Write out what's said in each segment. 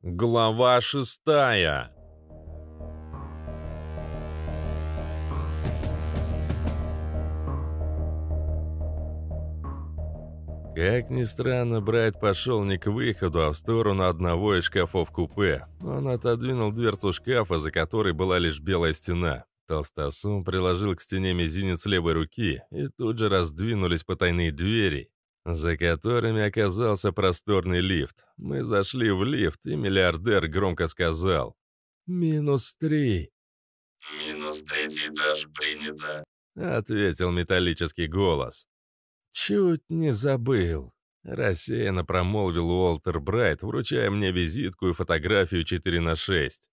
Глава шестая Как ни странно, Брайт пошел не к выходу, а в сторону одного из шкафов купе. Он отодвинул дверцу шкафа, за которой была лишь белая стена. Толстосум приложил к стене мизинец левой руки, и тут же раздвинулись потайные двери, за которыми оказался просторный лифт. Мы зашли в лифт, и миллиардер громко сказал «Минус три». «Минус третий этаж принято», — ответил металлический голос. «Чуть не забыл», — рассеянно промолвил Уолтер Брайт, вручая мне визитку и фотографию 4 на 6.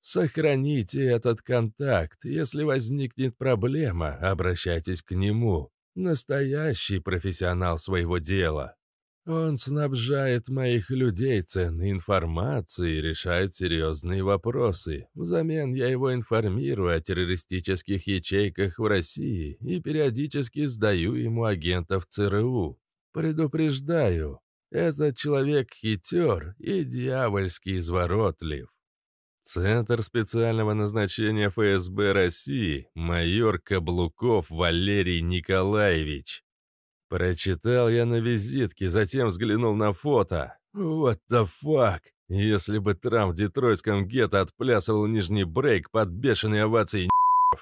«Сохраните этот контакт. Если возникнет проблема, обращайтесь к нему. Настоящий профессионал своего дела. Он снабжает моих людей ценной информацией и решает серьезные вопросы. Взамен я его информирую о террористических ячейках в России и периодически сдаю ему агентов ЦРУ. Предупреждаю, этот человек хитер и дьявольски изворотлив. Центр специального назначения ФСБ России, майор Каблуков Валерий Николаевич. Прочитал я на визитке, затем взглянул на фото. What the fuck? Если бы Трамп в детройтском гетто отплясывал нижний брейк под бешеные овации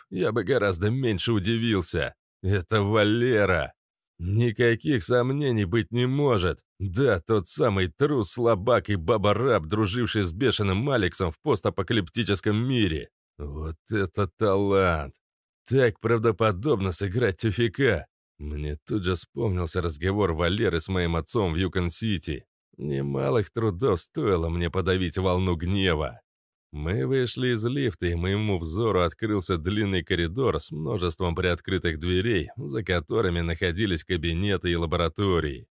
я бы гораздо меньше удивился. Это Валера. Никаких сомнений быть не может. Да, тот самый трус, слабак и баба-раб, друживший с бешеным Алексом в постапокалиптическом мире. Вот это талант! Так правдоподобно сыграть тюфика. Мне тут же вспомнился разговор Валеры с моим отцом в Юкон-Сити. Немалых трудов стоило мне подавить волну гнева. Мы вышли из лифта, и моему взору открылся длинный коридор с множеством приоткрытых дверей, за которыми находились кабинеты и лаборатории.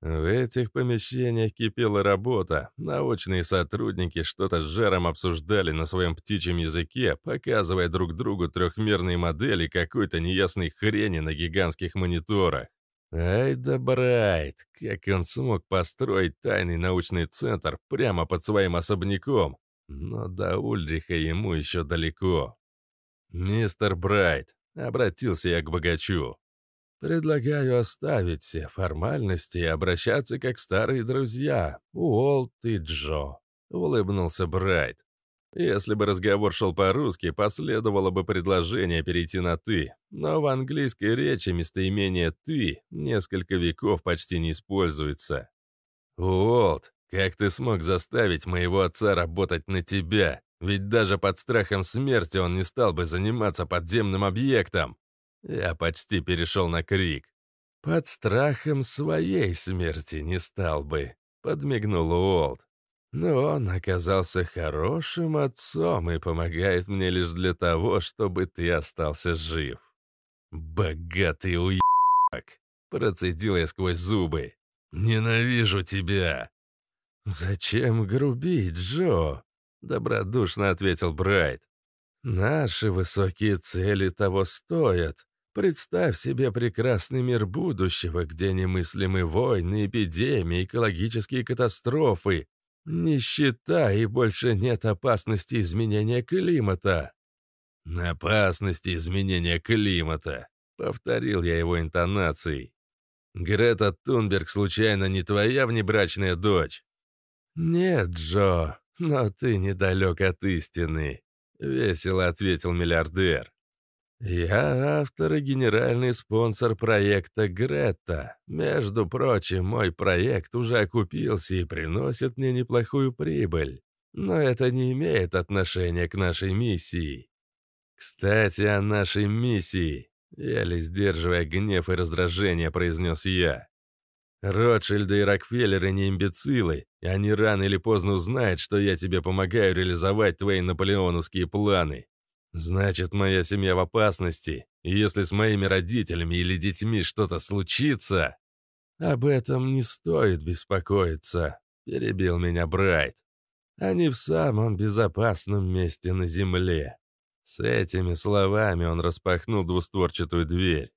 В этих помещениях кипела работа. Научные сотрудники что-то с жаром обсуждали на своем птичьем языке, показывая друг другу трехмерные модели какой-то неясной хрени на гигантских мониторах. Ай да Брайт, как он смог построить тайный научный центр прямо под своим особняком, но до Ульриха ему еще далеко. «Мистер Брайт», — обратился я к богачу, — «предлагаю оставить все формальности и обращаться как старые друзья, Уолт и Джо», — улыбнулся Брайт. Если бы разговор шел по-русски, последовало бы предложение перейти на «ты», но в английской речи местоимение «ты» несколько веков почти не используется. «Уолт, как ты смог заставить моего отца работать на тебя? Ведь даже под страхом смерти он не стал бы заниматься подземным объектом. Я почти перешел на крик. Под страхом своей смерти не стал бы, подмигнул Уолт. Но он оказался хорошим отцом и помогает мне лишь для того, чтобы ты остался жив. Богатый уебак, процедил я сквозь зубы. Ненавижу тебя. «Зачем грубить, Джо?» — добродушно ответил Брайт. «Наши высокие цели того стоят. Представь себе прекрасный мир будущего, где немыслимы войны, эпидемии, экологические катастрофы, нищета и больше нет опасности изменения климата». «Опасности изменения климата», — повторил я его интонацией. «Грета Тунберг случайно не твоя внебрачная дочь?» «Нет, Джо, но ты недалек от истины», — весело ответил миллиардер. «Я автор и генеральный спонсор проекта Грета. Между прочим, мой проект уже окупился и приносит мне неплохую прибыль. Но это не имеет отношения к нашей миссии. Кстати, о нашей миссии», — еле сдерживая гнев и раздражение, произнес я. Ротшильды и Рокфеллеры не имбецилы, и они рано или поздно узнают, что я тебе помогаю реализовать твои наполеоновские планы. Значит, моя семья в опасности, и если с моими родителями или детьми что-то случится... Об этом не стоит беспокоиться, перебил меня Брайт. Они в самом безопасном месте на земле. С этими словами он распахнул двустворчатую дверь.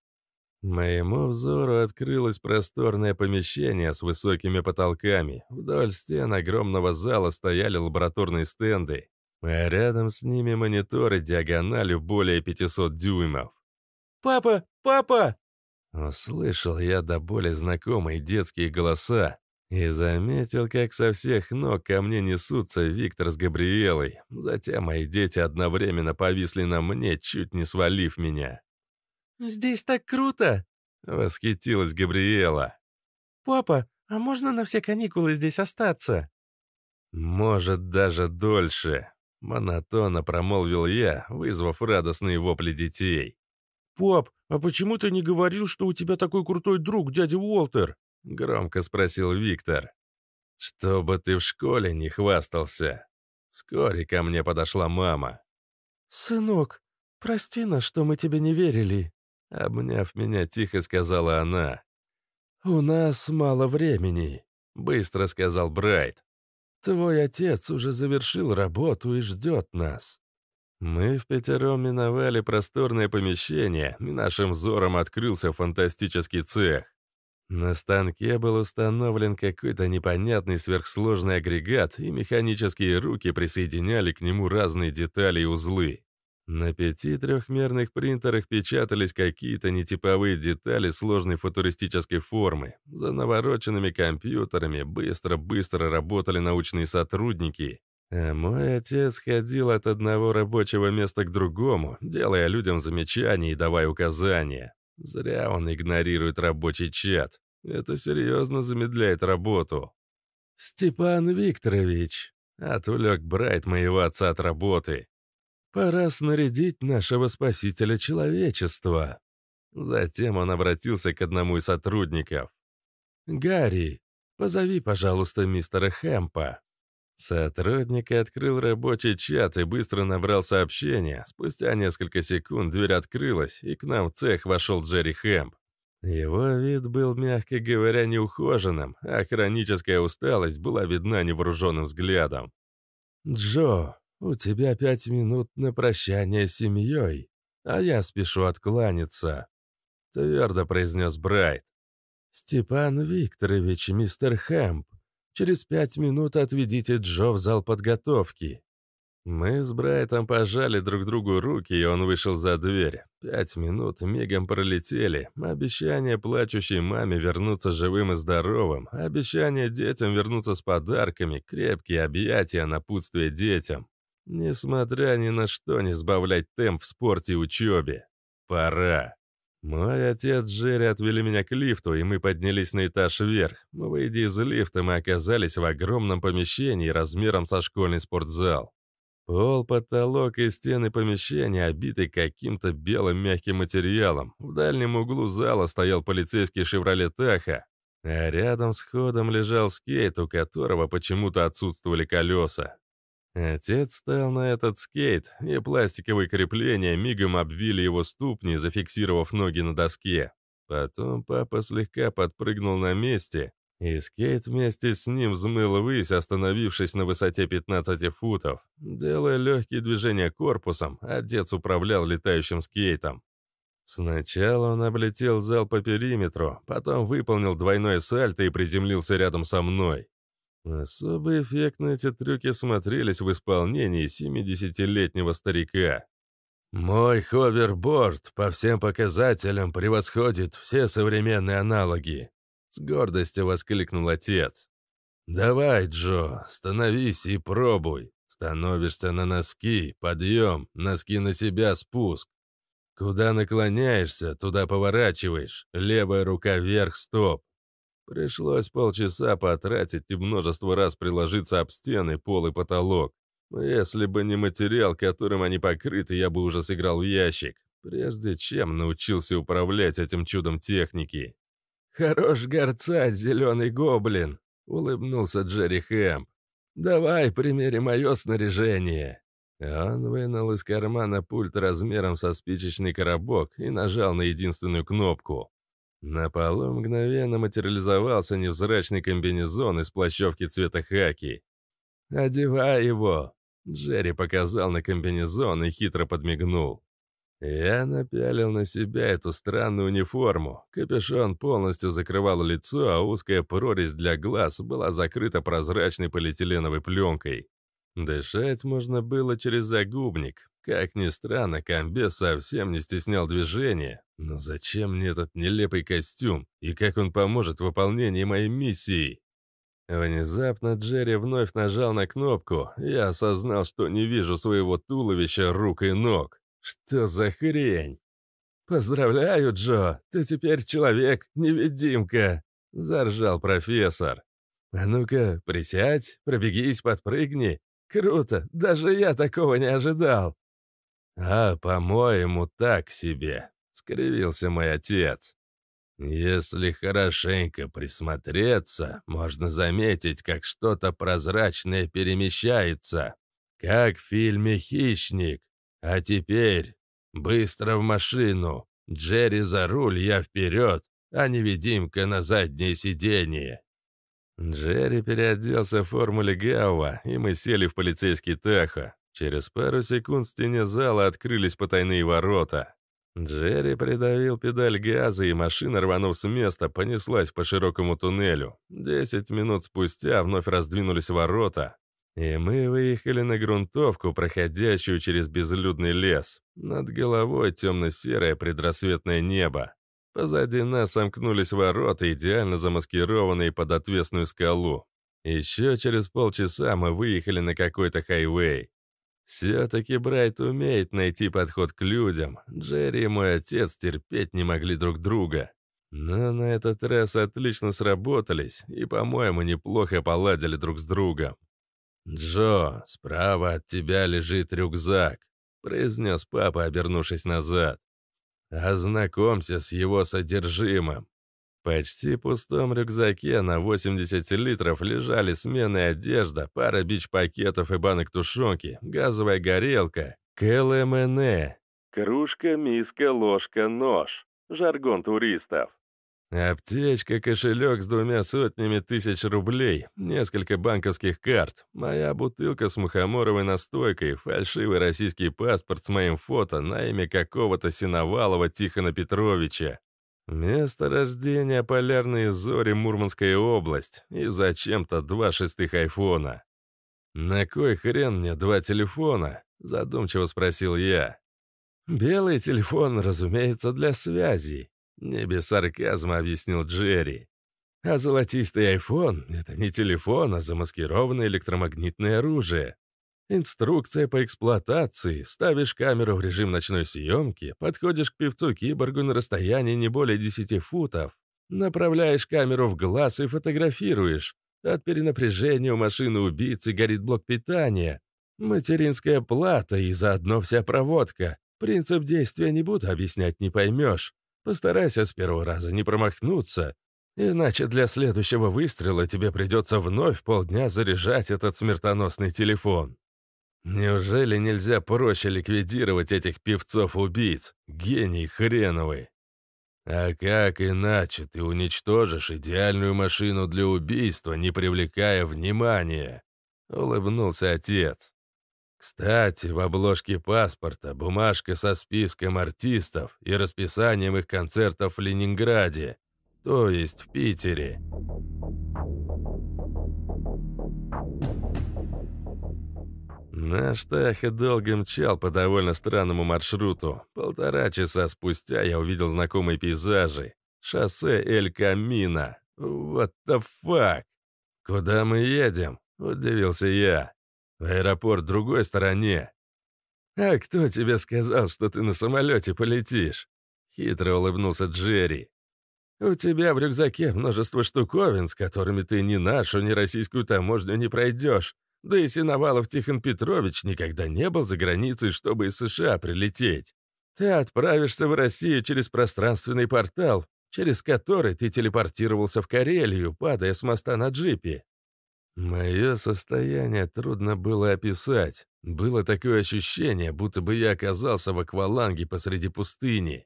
Моему взору открылось просторное помещение с высокими потолками. Вдоль стен огромного зала стояли лабораторные стенды, а рядом с ними мониторы диагональю более 500 дюймов. «Папа! Папа!» Услышал я до боли знакомые детские голоса и заметил, как со всех ног ко мне несутся Виктор с Габриэлой. Затем мои дети одновременно повисли на мне, чуть не свалив меня. «Здесь так круто!» — восхитилась Габриэла. «Папа, а можно на все каникулы здесь остаться?» «Может, даже дольше», — монотонно промолвил я, вызвав радостные вопли детей. «Пап, а почему ты не говорил, что у тебя такой крутой друг, дядя Уолтер?» — громко спросил Виктор. «Чтобы ты в школе не хвастался». Вскоре ко мне подошла мама. «Сынок, прости нас, что мы тебе не верили», Обняв меня, тихо сказала она. «У нас мало времени», — быстро сказал Брайт. «Твой отец уже завершил работу и ждет нас». Мы в пятером миновали просторное помещение, и нашим взором открылся фантастический цех. На станке был установлен какой-то непонятный сверхсложный агрегат, и механические руки присоединяли к нему разные детали и узлы. На пяти трехмерных принтерах печатались какие-то нетиповые детали сложной футуристической формы. За навороченными компьютерами быстро-быстро работали научные сотрудники. А мой отец ходил от одного рабочего места к другому, делая людям замечания и давая указания. Зря он игнорирует рабочий чат. Это серьезно замедляет работу. «Степан Викторович», — отвлек Брайт моего отца от работы, Пора снарядить нашего спасителя человечества. Затем он обратился к одному из сотрудников. «Гарри, позови, пожалуйста, мистера Хэмпа». Сотрудник открыл рабочий чат и быстро набрал сообщение. Спустя несколько секунд дверь открылась, и к нам в цех вошел Джерри Хэмп. Его вид был, мягко говоря, неухоженным, а хроническая усталость была видна невооруженным взглядом. «Джо, «У тебя пять минут на прощание с семьей, а я спешу откланяться», — твердо произнес Брайт. «Степан Викторович, мистер Хэмп, через пять минут отведите Джо в зал подготовки». Мы с Брайтом пожали друг другу руки, и он вышел за дверь. Пять минут мигом пролетели. Обещание плачущей маме вернуться живым и здоровым, обещание детям вернуться с подарками, крепкие объятия, напутствие детям. Несмотря ни на что не сбавлять темп в спорте и учебе. Пора. Мой отец Джерри отвели меня к лифту, и мы поднялись на этаж вверх. Выйдя из лифта, мы оказались в огромном помещении размером со школьный спортзал. Пол, потолок и стены помещения обиты каким-то белым мягким материалом. В дальнем углу зала стоял полицейский «Шевроле Таха», а рядом с ходом лежал скейт, у которого почему-то отсутствовали колеса. Отец стал на этот скейт, и пластиковые крепления мигом обвили его ступни, зафиксировав ноги на доске. Потом папа слегка подпрыгнул на месте, и скейт вместе с ним взмыл ввысь, остановившись на высоте 15 футов. Делая легкие движения корпусом, отец управлял летающим скейтом. Сначала он облетел зал по периметру, потом выполнил двойное сальто и приземлился рядом со мной. Особо эффектно эти трюки смотрелись в исполнении 70-летнего старика. «Мой ховерборд по всем показателям превосходит все современные аналоги», — с гордостью воскликнул отец. «Давай, Джо, становись и пробуй. Становишься на носки, подъем, носки на себя, спуск. Куда наклоняешься, туда поворачиваешь, левая рука вверх, стоп. Пришлось полчаса потратить и множество раз приложиться об стены, пол и потолок. Если бы не материал, которым они покрыты, я бы уже сыграл в ящик, прежде чем научился управлять этим чудом техники. «Хорош горца, зеленый гоблин!» — улыбнулся Джерри Хэмп. «Давай примерим мое снаряжение!» Он вынул из кармана пульт размером со спичечный коробок и нажал на единственную кнопку. На полу мгновенно материализовался невзрачный комбинезон из плащевки цвета хаки. «Одевай его!» Джерри показал на комбинезон и хитро подмигнул. Я напялил на себя эту странную униформу. Капюшон полностью закрывал лицо, а узкая прорезь для глаз была закрыта прозрачной полиэтиленовой пленкой. Дышать можно было через загубник. Как ни странно, комбез совсем не стеснял движения. Но зачем мне этот нелепый костюм? И как он поможет в выполнении моей миссии? Внезапно Джерри вновь нажал на кнопку. Я осознал, что не вижу своего туловища, рук и ног. Что за хрень? «Поздравляю, Джо, ты теперь человек, невидимка!» — заржал профессор. «А ну-ка, присядь, пробегись, подпрыгни. Круто, даже я такого не ожидал!» «А, по-моему, так себе», — скривился мой отец. «Если хорошенько присмотреться, можно заметить, как что-то прозрачное перемещается, как в фильме «Хищник». А теперь быстро в машину. Джерри за руль, я вперед, а невидимка на заднее сиденье». Джерри переоделся в форму легава, и мы сели в полицейский Тахо. Через пару секунд в стене зала открылись потайные ворота. Джерри придавил педаль газа, и машина, рванув с места, понеслась по широкому туннелю. Десять минут спустя вновь раздвинулись ворота, и мы выехали на грунтовку, проходящую через безлюдный лес. Над головой темно-серое предрассветное небо. Позади нас сомкнулись ворота, идеально замаскированные под отвесную скалу. Еще через полчаса мы выехали на какой-то хайвей. Все-таки Брайт умеет найти подход к людям. Джерри и мой отец терпеть не могли друг друга. Но на этот раз отлично сработались и, по-моему, неплохо поладили друг с другом. «Джо, справа от тебя лежит рюкзак», — произнес папа, обернувшись назад. Ознакомься с его содержимым. В почти пустом рюкзаке на 80 литров лежали сменная одежда, пара бич-пакетов и банок тушенки, газовая горелка, КЛМН, кружка, миска, ложка, нож, жаргон туристов. Аптечка, кошелек с двумя сотнями тысяч рублей, несколько банковских карт, моя бутылка с мухоморовой настойкой, фальшивый российский паспорт с моим фото на имя какого-то Синовалова Тихона Петровича. Место рождения Полярные Зори, Мурманская область, и зачем-то два шестых айфона. «На кой хрен мне два телефона?» – задумчиво спросил я. «Белый телефон, разумеется, для связи. Не без сарказма объяснил Джерри. А золотистый iPhone — это не телефон, а замаскированное электромагнитное оружие. Инструкция по эксплуатации. Ставишь камеру в режим ночной съемки, подходишь к певцу-киборгу на расстоянии не более 10 футов, направляешь камеру в глаз и фотографируешь. От перенапряжения у машины убийцы горит блок питания. Материнская плата и заодно вся проводка. Принцип действия не буду объяснять, не поймешь. Постарайся с первого раза не промахнуться, иначе для следующего выстрела тебе придется вновь полдня заряжать этот смертоносный телефон. Неужели нельзя проще ликвидировать этих певцов-убийц? Гений хреновый. А как иначе ты уничтожишь идеальную машину для убийства, не привлекая внимания? Улыбнулся отец. Кстати, в обложке паспорта бумажка со списком артистов и расписанием их концертов в Ленинграде, то есть в Питере. Наш Таха долго мчал по довольно странному маршруту. Полтора часа спустя я увидел знакомые пейзажи. Шоссе Эль Камино. What the fuck? Куда мы едем? Удивился я. В аэропорт другой стороне. А кто тебе сказал, что ты на самолете полетишь? Хитро улыбнулся Джерри. У тебя в рюкзаке множество штуковин, с которыми ты ни нашу, ни российскую таможню не пройдешь. Да и Синовалов Тихон Петрович никогда не был за границей, чтобы из США прилететь. Ты отправишься в Россию через пространственный портал, через который ты телепортировался в Карелию, падая с моста на джипе. Мое состояние трудно было описать. Было такое ощущение, будто бы я оказался в акваланге посреди пустыни.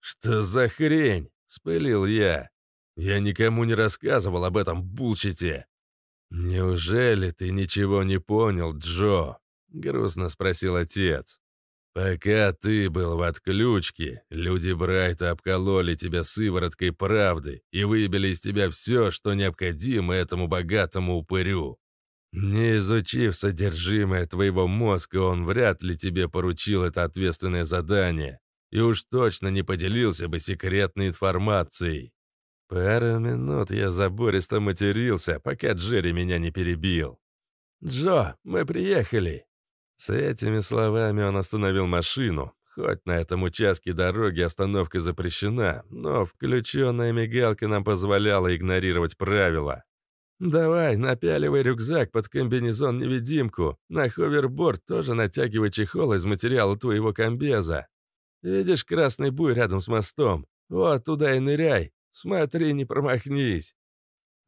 «Что за хрень?» — спылил я. «Я никому не рассказывал об этом булчите». «Неужели ты ничего не понял, Джо?» — грустно спросил отец. Пока ты был в отключке, люди Брайта обкололи тебя сывороткой правды и выбили из тебя все, что необходимо этому богатому упырю. Не изучив содержимое твоего мозга, он вряд ли тебе поручил это ответственное задание и уж точно не поделился бы секретной информацией. Пару минут я забористо матерился, пока Джерри меня не перебил. «Джо, мы приехали!» С этими словами он остановил машину. Хоть на этом участке дороги остановка запрещена, но включенная мигалка нам позволяла игнорировать правила. «Давай, напяливай рюкзак под комбинезон-невидимку. На ховерборд тоже натягивай чехол из материала твоего комбеза. Видишь красный буй рядом с мостом? Вот туда и ныряй. Смотри, не промахнись».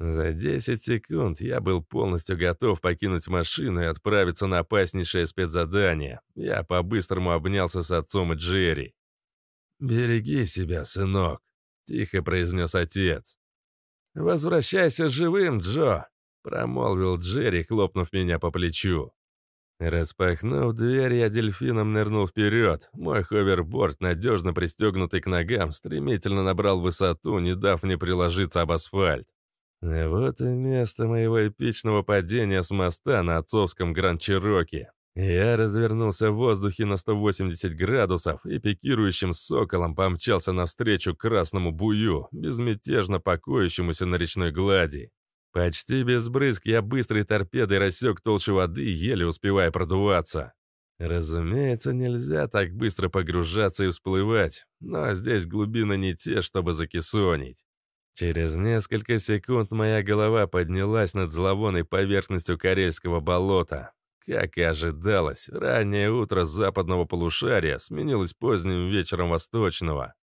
За 10 секунд я был полностью готов покинуть машину и отправиться на опаснейшее спецзадание. Я по-быстрому обнялся с отцом и Джерри. «Береги себя, сынок», — тихо произнес отец. «Возвращайся живым, Джо», — промолвил Джерри, хлопнув меня по плечу. Распахнув дверь, я дельфином нырнул вперед. Мой ховерборд, надежно пристегнутый к ногам, стремительно набрал высоту, не дав мне приложиться об асфальт. Вот и место моего эпичного падения с моста на отцовском Гранд-Чироке. Я развернулся в воздухе на 180 градусов и пикирующим соколом помчался навстречу красному бую, безмятежно покоящемуся на речной глади. Почти без брызг я быстрой торпедой рассек толщу воды, еле успевая продуваться. Разумеется, нельзя так быстро погружаться и всплывать, но здесь глубины не те, чтобы закисонить. Через несколько секунд моя голова поднялась над зловонной поверхностью Карельского болота. Как и ожидалось, раннее утро западного полушария сменилось поздним вечером восточного.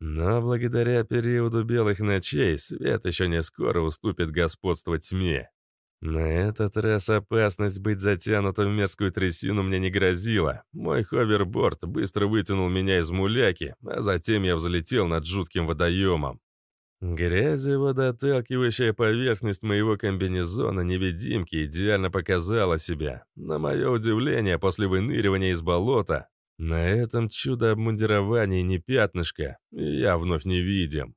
Но благодаря периоду белых ночей свет еще не скоро уступит господство тьме. На этот раз опасность быть затянутым в мерзкую трясину мне не грозила. Мой ховерборд быстро вытянул меня из муляки, а затем я взлетел над жутким водоемом. Грязево-доталкивающая поверхность моего комбинезона невидимки идеально показала себя. На мое удивление, после выныривания из болота, на этом чудо-обмундировании не пятнышко, и я вновь не видим.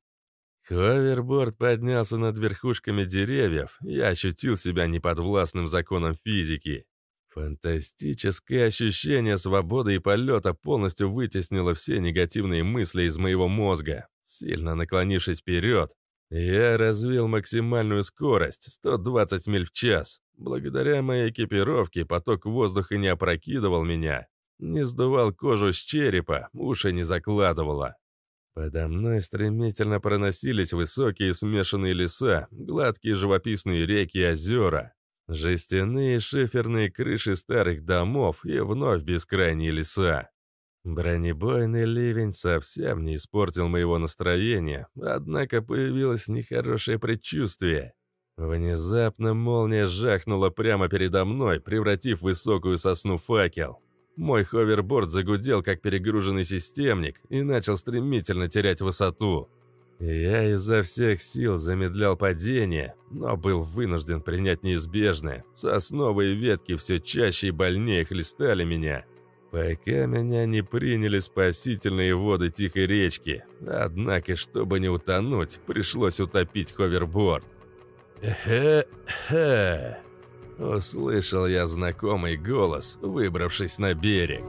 Ховерборд поднялся над верхушками деревьев, я ощутил себя неподвластным законом физики. Фантастическое ощущение свободы и полета полностью вытеснило все негативные мысли из моего мозга. Сильно наклонившись вперед, я развил максимальную скорость 120 миль в час. Благодаря моей экипировке поток воздуха не опрокидывал меня, не сдувал кожу с черепа, уши не закладывало. Подо мной стремительно проносились высокие смешанные леса, гладкие живописные реки и озера, жестяные шиферные крыши старых домов и вновь бескрайние леса. Бронебойный ливень совсем не испортил моего настроения, однако появилось нехорошее предчувствие. Внезапно молния жахнула прямо передо мной, превратив высокую сосну в факел. Мой ховерборд загудел, как перегруженный системник, и начал стремительно терять высоту. Я изо всех сил замедлял падение, но был вынужден принять неизбежное. Сосновые ветки все чаще и больнее хлестали меня – Пока меня не приняли спасительные воды тихой речки. Однако, чтобы не утонуть, пришлось утопить ховерборд. «Хе-хе!» Услышал я знакомый голос, выбравшись на берег.